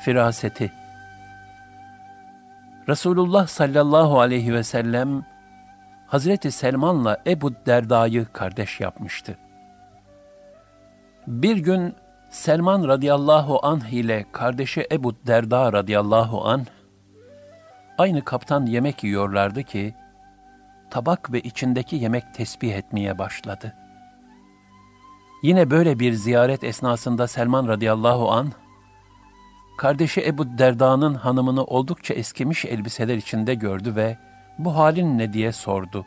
firaseti Resulullah sallallahu aleyhi ve sellem Hazreti Selman'la Ebu Derda'yı kardeş yapmıştı. Bir gün Selman radıyallahu anh ile kardeşi Ebu Derda radıyallahu anh aynı kaptan yemek yiyorlardı ki tabak ve içindeki yemek tesbih etmeye başladı. Yine böyle bir ziyaret esnasında Selman radıyallahu an kardeşi Ebu Derda'nın hanımını oldukça eskimiş elbiseler içinde gördü ve bu halin ne diye sordu.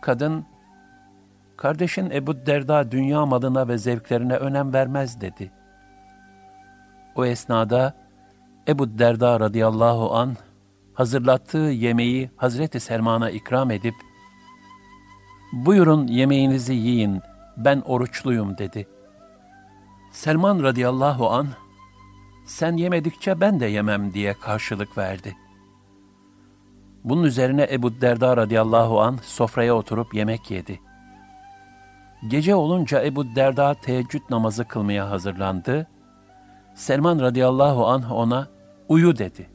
Kadın, kardeşin Ebu Derda dünya malına ve zevklerine önem vermez dedi. O esnada Ebu Derda radıyallahu an hazırlattığı yemeği Hazreti Selman'a ikram edip, buyurun yemeğinizi yiyin, ben oruçluyum dedi. Selman radıyallahu an sen yemedikçe ben de yemem diye karşılık verdi. Bunun üzerine Ebu Derda radıyallahu an sofraya oturup yemek yedi. Gece olunca Ebu Derda teheccüd namazı kılmaya hazırlandı. Selman radıyallahu an ona uyu dedi.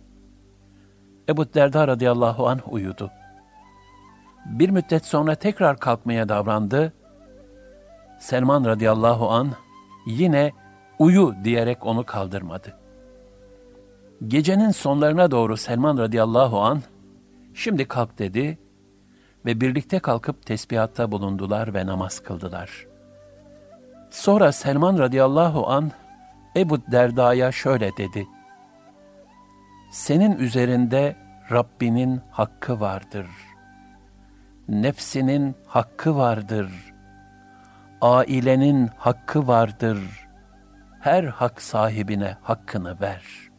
Ebu Derda radıyallahu an uyudu. Bir müddet sonra tekrar kalkmaya davrandı. Selman radıyallahu an yine uyu diyerek onu kaldırmadı. Gecenin sonlarına doğru Selman radıyallahu an şimdi kalk dedi ve birlikte kalkıp tesbihatta bulundular ve namaz kıldılar. Sonra Selman radıyallahu an Ebu Derda'ya şöyle dedi. Senin üzerinde Rabbinin hakkı vardır. Nefsinin hakkı vardır. Ailenin hakkı vardır. Her hak sahibine hakkını ver.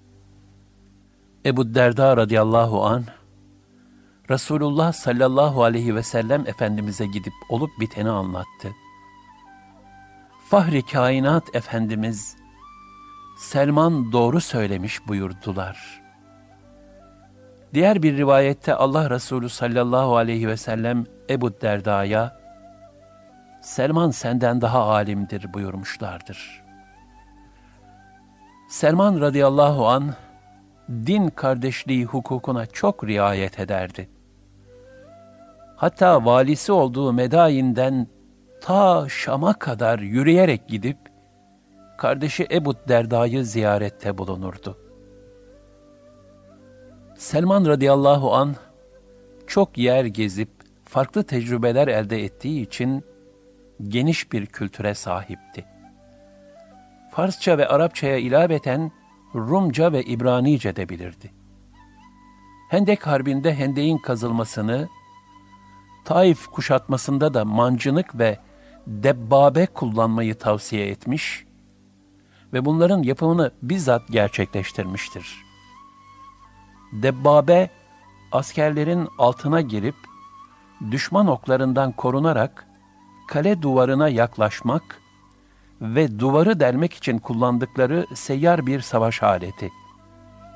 Ebu Derda radıyallahu an Resulullah sallallahu aleyhi ve sellem Efendimiz'e gidip olup biteni anlattı. Fahri kainat Efendimiz Selman doğru söylemiş buyurdular.'' Diğer bir rivayette Allah Resulü sallallahu aleyhi ve sellem Ebu Derda'ya Selman senden daha alimdir buyurmuşlardır. Selman radıyallahu an din kardeşliği hukukuna çok riayet ederdi. Hatta valisi olduğu Medayin'den ta Şam'a kadar yürüyerek gidip kardeşi Ebu Derda'yı ziyarette bulunurdu. Selman radıyallahu an çok yer gezip farklı tecrübeler elde ettiği için geniş bir kültüre sahipti. Farsça ve Arapçaya ilaveten Rumca ve İbranice de bilirdi. Hendek Harbi'nde hendeğin kazılmasını, Taif kuşatmasında da mancınık ve debbabe kullanmayı tavsiye etmiş ve bunların yapımını bizzat gerçekleştirmiştir.'' Debbabe, askerlerin altına girip, düşman oklarından korunarak kale duvarına yaklaşmak ve duvarı delmek için kullandıkları seyyar bir savaş aleti.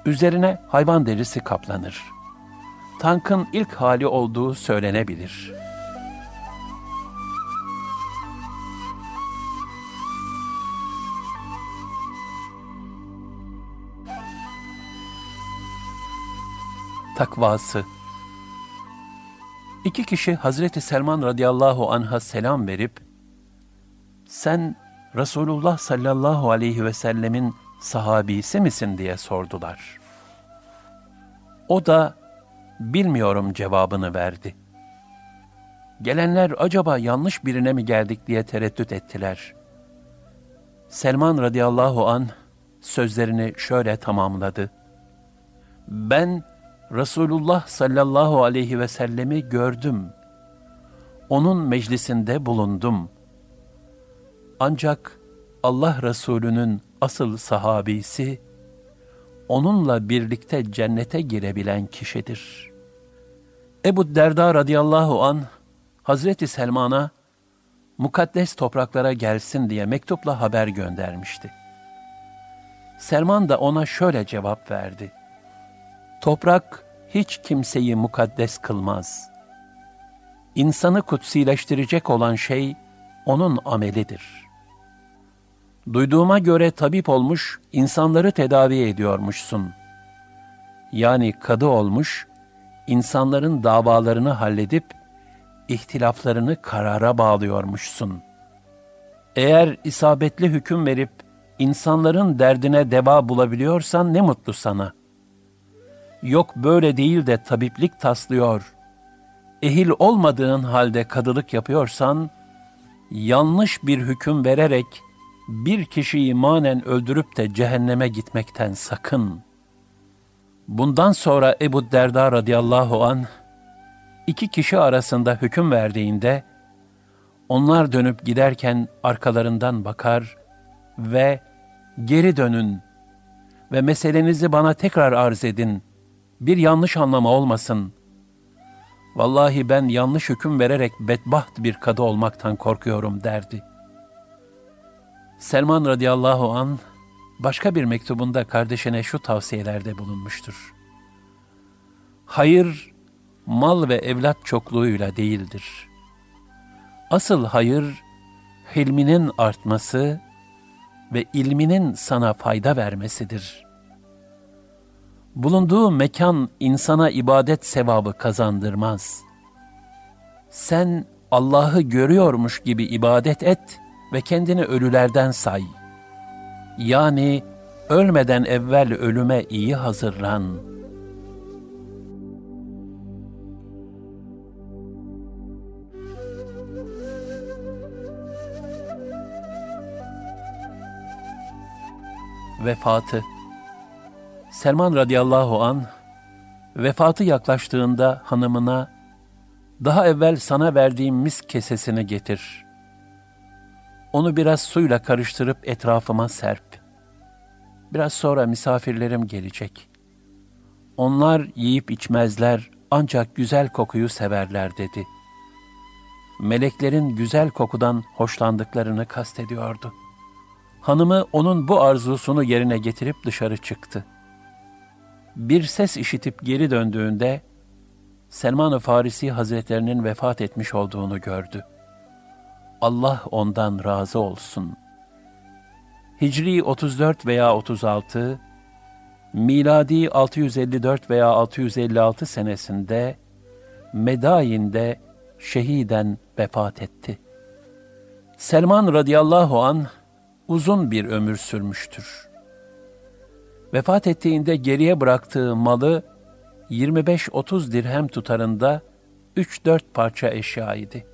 Üzerine hayvan derisi kaplanır. Tankın ilk hali olduğu söylenebilir.'' takvası. İki kişi Hazreti Selman radıyallahu anh'a selam verip, sen Resulullah sallallahu aleyhi ve sellemin sahabisi misin diye sordular. O da bilmiyorum cevabını verdi. Gelenler acaba yanlış birine mi geldik diye tereddüt ettiler. Selman radıyallahu an sözlerini şöyle tamamladı. Ben Resulullah sallallahu aleyhi ve sellemi gördüm. Onun meclisinde bulundum. Ancak Allah Resulü'nün asıl sahabisi, onunla birlikte cennete girebilen kişidir. Ebu Derda radıyallahu an Hazreti Selman'a mukaddes topraklara gelsin diye mektupla haber göndermişti. Selman da ona şöyle cevap verdi. Toprak hiç kimseyi mukaddes kılmaz. İnsanı kutsileştirecek olan şey onun amelidir. Duyduğuma göre tabip olmuş, insanları tedavi ediyormuşsun. Yani kadı olmuş, insanların davalarını halledip, ihtilaflarını karara bağlıyormuşsun. Eğer isabetli hüküm verip, insanların derdine deva bulabiliyorsan ne mutlu sana. Yok böyle değil de tabiplik taslıyor, ehil olmadığın halde kadılık yapıyorsan, yanlış bir hüküm vererek bir kişiyi manen öldürüp de cehenneme gitmekten sakın. Bundan sonra Ebu Derda radıyallahu an iki kişi arasında hüküm verdiğinde, onlar dönüp giderken arkalarından bakar ve geri dönün ve meselenizi bana tekrar arz edin. Bir yanlış anlama olmasın. Vallahi ben yanlış hüküm vererek bedbaht bir kadı olmaktan korkuyorum derdi. Selman radıyallahu an başka bir mektubunda kardeşine şu tavsiyelerde bulunmuştur. Hayır, mal ve evlat çokluğuyla değildir. Asıl hayır, hilminin artması ve ilminin sana fayda vermesidir. Bulunduğu mekan insana ibadet sevabı kazandırmaz. Sen Allah'ı görüyormuş gibi ibadet et ve kendini ölülerden say. Yani ölmeden evvel ölüme iyi hazırlan.'' vefatı. Selman radıyallahu an vefatı yaklaştığında hanımına daha evvel sana verdiğim mis kesesini getir. Onu biraz suyla karıştırıp etrafıma serp. Biraz sonra misafirlerim gelecek. Onlar yiyip içmezler ancak güzel kokuyu severler dedi. Meleklerin güzel kokudan hoşlandıklarını kastediyordu.'' Hanımı onun bu arzusunu yerine getirip dışarı çıktı. Bir ses işitip geri döndüğünde Selman-ı Farisi Hazretlerinin vefat etmiş olduğunu gördü. Allah ondan razı olsun. Hicri 34 veya 36, miladi 654 veya 656 senesinde Medayin'de şehiden vefat etti. Selman radıyallahu an uzun bir ömür sürmüştür. Vefat ettiğinde geriye bıraktığı malı 25-30 dirhem tutarında 3-4 parça eşya idi.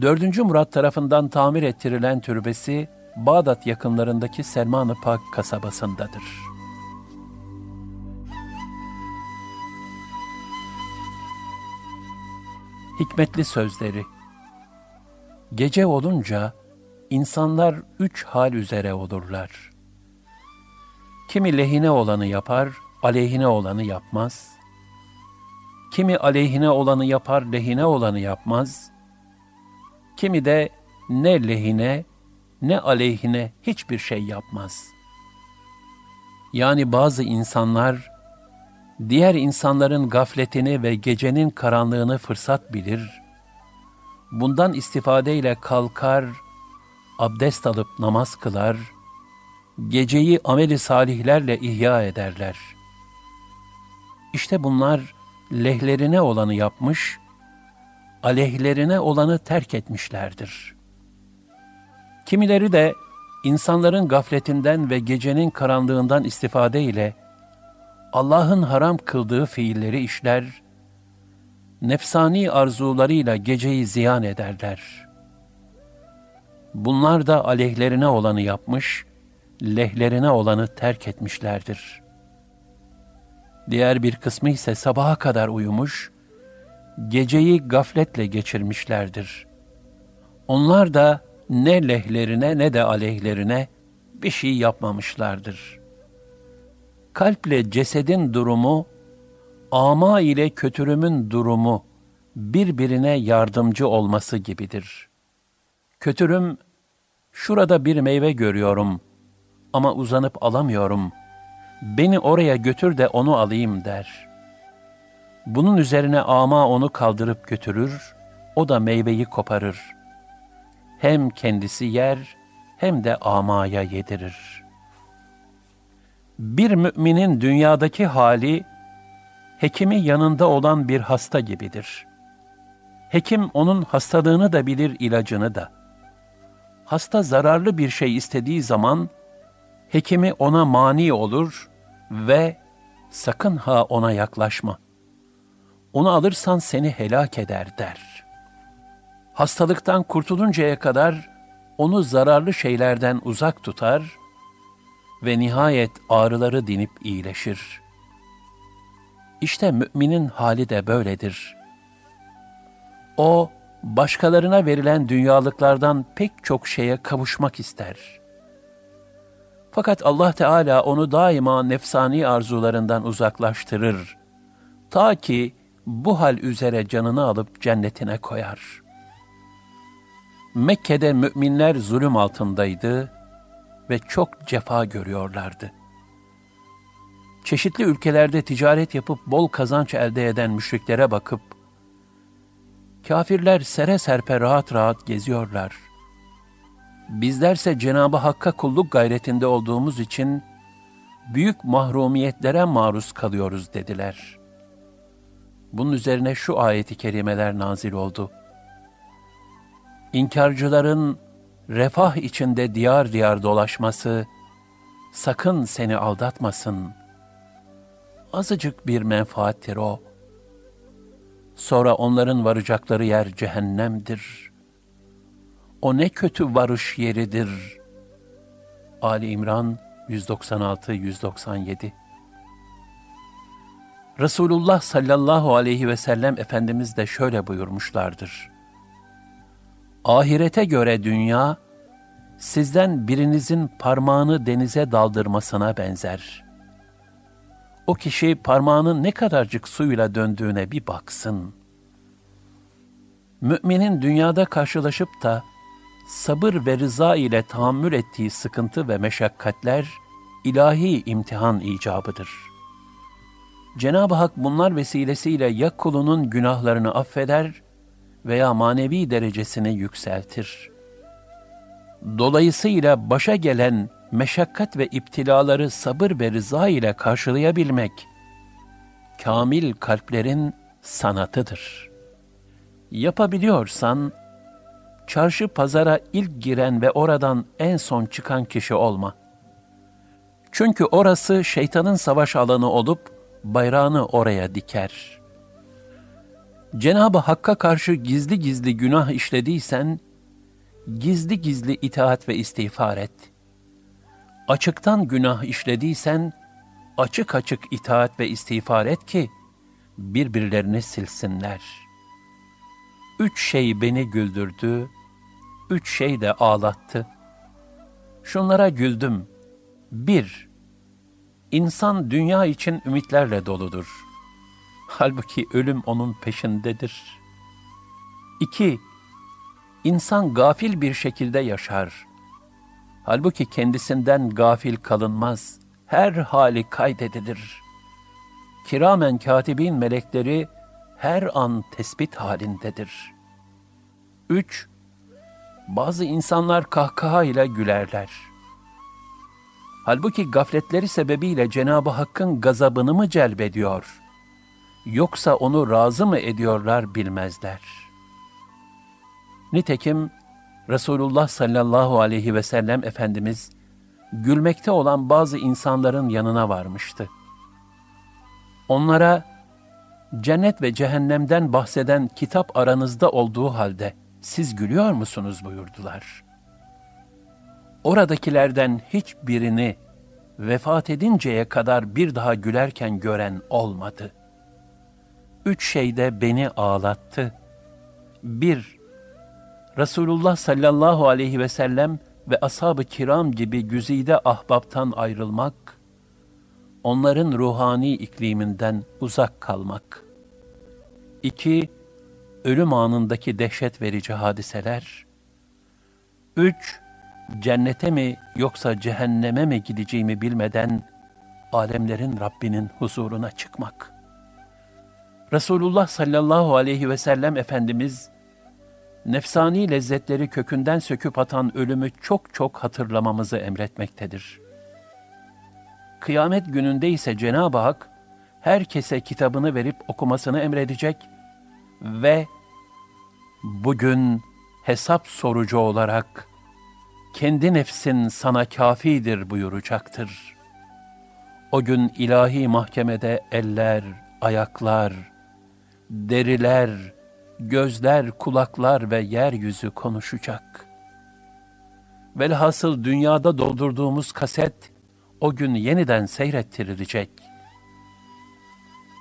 4. Murat tarafından tamir ettirilen türbesi Bağdat yakınlarındaki Selman-ı Pak kasabasındadır. Hikmetli sözleri Gece olunca İnsanlar üç hal üzere olurlar. Kimi lehine olanı yapar, aleyhine olanı yapmaz. Kimi aleyhine olanı yapar, lehine olanı yapmaz. Kimi de ne lehine ne aleyhine hiçbir şey yapmaz. Yani bazı insanlar diğer insanların gafletini ve gecenin karanlığını fırsat bilir. Bundan istifadeyle kalkar, abdest alıp namaz kılar, geceyi ameli salihlerle ihya ederler. İşte bunlar lehlerine olanı yapmış, aleyhlerine olanı terk etmişlerdir. Kimileri de insanların gafletinden ve gecenin karanlığından istifade ile Allah'ın haram kıldığı fiilleri işler, nefsani arzularıyla geceyi ziyan ederler.'' Bunlar da aleyhlerine olanı yapmış, lehlerine olanı terk etmişlerdir. Diğer bir kısmı ise sabaha kadar uyumuş, geceyi gafletle geçirmişlerdir. Onlar da ne lehlerine ne de aleyhlerine bir şey yapmamışlardır. Kalple cesedin durumu, ama ile kötürümün durumu birbirine yardımcı olması gibidir. Kötürüm Şurada bir meyve görüyorum ama uzanıp alamıyorum. Beni oraya götür de onu alayım der. Bunun üzerine ama onu kaldırıp götürür, o da meyveyi koparır. Hem kendisi yer hem de amaya yedirir. Bir müminin dünyadaki hali, hekimi yanında olan bir hasta gibidir. Hekim onun hastalığını da bilir, ilacını da. Hasta zararlı bir şey istediği zaman, hekimi ona mani olur ve sakın ha ona yaklaşma. Onu alırsan seni helak eder der. Hastalıktan kurtuluncaya kadar onu zararlı şeylerden uzak tutar ve nihayet ağrıları dinip iyileşir. İşte müminin hali de böyledir. O, başkalarına verilen dünyalıklardan pek çok şeye kavuşmak ister.'' Fakat Allah Teala onu daima nefsani arzularından uzaklaştırır. Ta ki bu hal üzere canını alıp cennetine koyar. Mekke'de müminler zulüm altındaydı ve çok cefa görüyorlardı. Çeşitli ülkelerde ticaret yapıp bol kazanç elde eden müşriklere bakıp, kafirler sere serpe rahat rahat geziyorlar. Bizlerse Cenab-ı Hakk'a kulluk gayretinde olduğumuz için büyük mahrumiyetlere maruz kalıyoruz dediler. Bunun üzerine şu ayeti kerimeler nazil oldu. İnkarcıların refah içinde diyar diyar dolaşması sakın seni aldatmasın. Azıcık bir menfaattir o. Sonra onların varacakları yer cehennemdir.'' O ne kötü varış yeridir. Ali İmran 196-197 Resulullah sallallahu aleyhi ve sellem Efendimiz de şöyle buyurmuşlardır. Ahirete göre dünya, sizden birinizin parmağını denize daldırmasına benzer. O kişi parmağının ne kadarcık suyla döndüğüne bir baksın. Müminin dünyada karşılaşıp da sabır ve rıza ile tahammül ettiği sıkıntı ve meşakkatler ilahi imtihan icabıdır. Cenab-ı Hak bunlar vesilesiyle ya kulunun günahlarını affeder veya manevi derecesini yükseltir. Dolayısıyla başa gelen meşakkat ve iptilaları sabır ve rıza ile karşılayabilmek, kamil kalplerin sanatıdır. Yapabiliyorsan, çarşı pazara ilk giren ve oradan en son çıkan kişi olma. Çünkü orası şeytanın savaş alanı olup bayrağını oraya diker. Cenab-ı Hakk'a karşı gizli gizli günah işlediysen, gizli gizli itaat ve istiğfar et. Açıktan günah işlediysen, açık açık itaat ve istiğfar et ki, birbirlerini silsinler. Üç şey beni güldürdü, üç şey de ağlattı. Şunlara güldüm. Bir, insan dünya için ümitlerle doludur. Halbuki ölüm onun peşindedir. İki, insan gafil bir şekilde yaşar. Halbuki kendisinden gafil kalınmaz. Her hali kaydedilir. Kiramen katibin melekleri her an tespit halindedir. Üç, bazı insanlar kahkaha ile gülerler. Halbuki gafletleri sebebiyle Cenab-ı Hakk'ın gazabını mı celbediyor? Yoksa onu razı mı ediyorlar bilmezler. Nitekim Resulullah sallallahu aleyhi ve sellem Efendimiz gülmekte olan bazı insanların yanına varmıştı. Onlara cennet ve cehennemden bahseden kitap aranızda olduğu halde siz gülüyor musunuz buyurdular. Oradakilerden hiçbirini vefat edinceye kadar bir daha gülerken gören olmadı. Üç şey de beni ağlattı. Bir, Resulullah sallallahu aleyhi ve sellem ve ashab-ı kiram gibi güzide ahbaptan ayrılmak, onların ruhani ikliminden uzak kalmak. İki, ölüm anındaki dehşet verici hadiseler. Üç, cennete mi yoksa cehenneme mi gideceğimi bilmeden alemlerin Rabbinin huzuruna çıkmak. Resulullah sallallahu aleyhi ve sellem Efendimiz nefsani lezzetleri kökünden söküp atan ölümü çok çok hatırlamamızı emretmektedir. Kıyamet gününde ise Cenab-ı Hak herkese kitabını verip okumasını emredecek ve bugün hesap sorucu olarak kendi nefsin sana kafidir buyuracaktır. O gün ilahi mahkemede eller, ayaklar, deriler, gözler, kulaklar ve yeryüzü konuşacak. Velhasıl dünyada doldurduğumuz kaset o gün yeniden seyrettirilecek.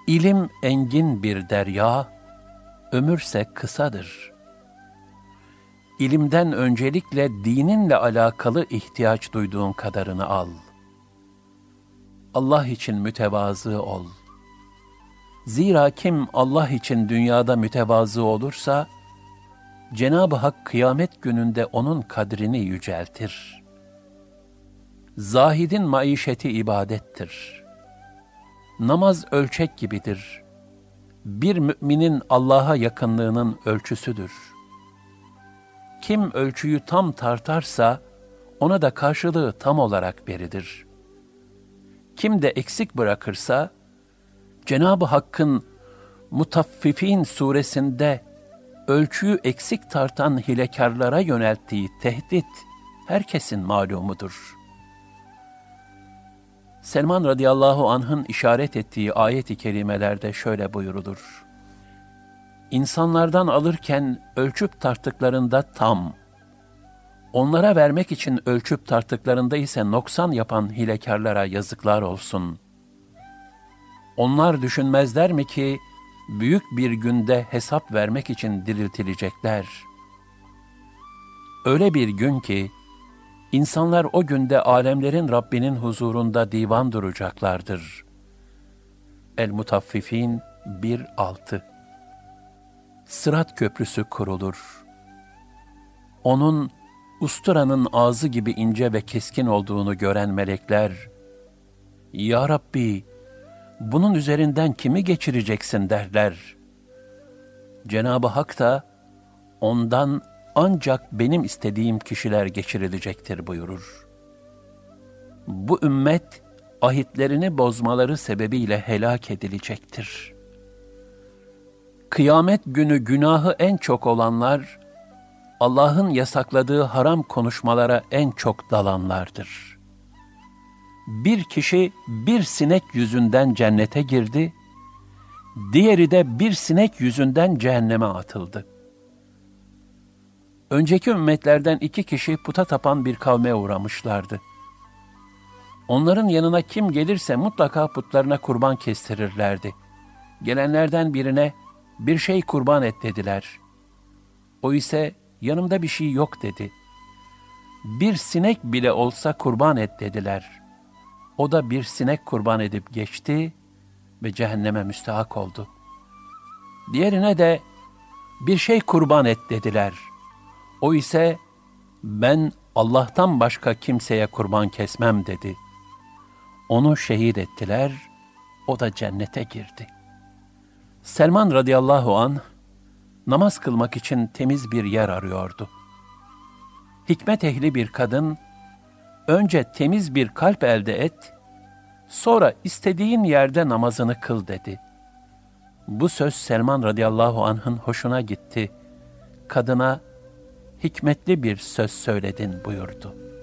İlim engin bir derya, ömürse kısadır. İlimden öncelikle dininle alakalı ihtiyaç duyduğun kadarını al. Allah için mütevazı ol. Zira kim Allah için dünyada mütevazı olursa, Cenab-ı Hak kıyamet gününde onun kadrini yüceltir. Zahidin maişeti ibadettir. Namaz ölçek gibidir. Bir müminin Allah'a yakınlığının ölçüsüdür. Kim ölçüyü tam tartarsa, ona da karşılığı tam olarak verilir. Kim de eksik bırakırsa, Cenab-ı Hakk'ın Mutaffifin suresinde ölçüyü eksik tartan hilekarlara yönelttiği tehdit herkesin malumudur. Selman radıyallahu anh'ın işaret ettiği ayet-i kerimelerde şöyle buyurulur. İnsanlardan alırken ölçüp tarttıklarında tam, onlara vermek için ölçüp tarttıklarında ise noksan yapan hilekarlara yazıklar olsun. Onlar düşünmezler mi ki, büyük bir günde hesap vermek için diriltilecekler. Öyle bir gün ki, insanlar o günde alemlerin Rabbinin huzurunda divan duracaklardır. El-Mutaffifin 1.6 Sırat köprüsü kurulur. Onun, usturanın ağzı gibi ince ve keskin olduğunu gören melekler, Ya Rabbi, bunun üzerinden kimi geçireceksin derler. Cenab-ı Hak da ondan ancak benim istediğim kişiler geçirilecektir buyurur. Bu ümmet ahitlerini bozmaları sebebiyle helak edilecektir. Kıyamet günü günahı en çok olanlar, Allah'ın yasakladığı haram konuşmalara en çok dalanlardır.'' bir kişi bir sinek yüzünden cennete girdi, diğeri de bir sinek yüzünden cehenneme atıldı. Önceki ümmetlerden iki kişi puta tapan bir kavme uğramışlardı. Onların yanına kim gelirse mutlaka putlarına kurban kestirirlerdi. Gelenlerden birine bir şey kurban et dediler. O ise yanımda bir şey yok dedi. Bir sinek bile olsa kurban et dediler.'' O da bir sinek kurban edip geçti ve cehenneme müstahak oldu. Diğerine de bir şey kurban et dediler. O ise ben Allah'tan başka kimseye kurban kesmem dedi. Onu şehit ettiler, o da cennete girdi. Selman radıyallahu an namaz kılmak için temiz bir yer arıyordu. Hikmet ehli bir kadın önce temiz bir kalp elde et, sonra istediğin yerde namazını kıl dedi. Bu söz Selman radıyallahu anh'ın hoşuna gitti. Kadına hikmetli bir söz söyledin buyurdu.''